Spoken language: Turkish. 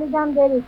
Validem deriz.